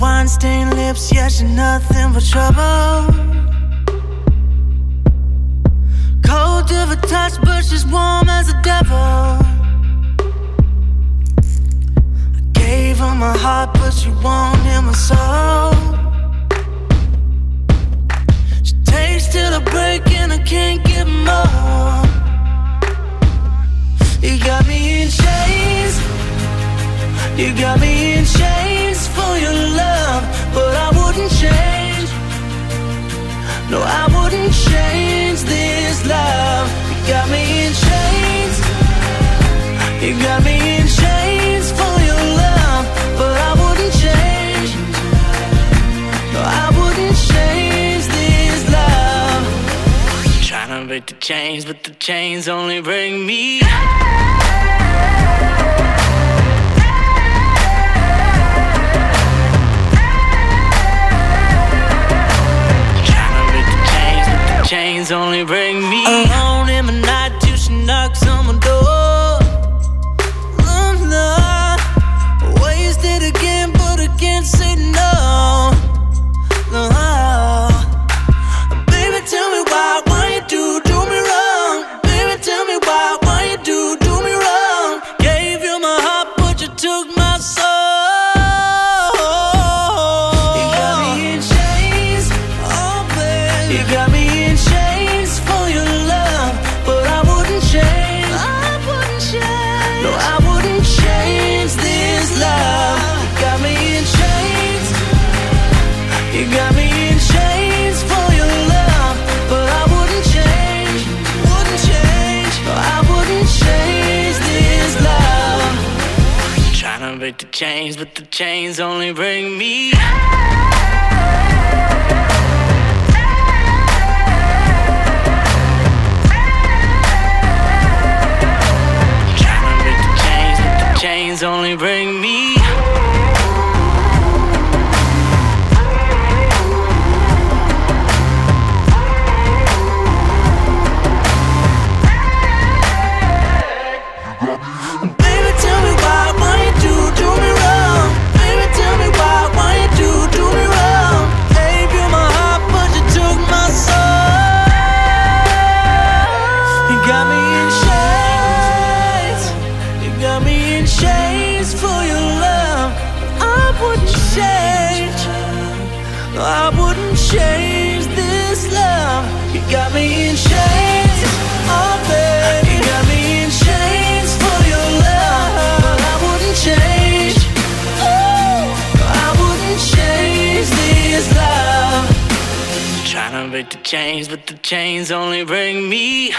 wine stained lips, yeah, she's nothing but trouble. Cold to the touch, but she's warm as a devil. I gave her my heart, but she won't hear my soul. She takes till I break, and I can't get more. You got me in chains. You got me in chains No, I wouldn't change this love. You got me in chains. You got me in chains for your love, but I wouldn't change. No, I wouldn't change this love. Trying to break the chains, but the chains only bring me. Tryna chains, only bring me alone the chains, but the chains only bring me. I wouldn't change this love. You got me in chains. Oh, baby. You got me in chains for your love. But I wouldn't change. Oh, no, I wouldn't change this love. Trying to break the chains, but the chains only bring me.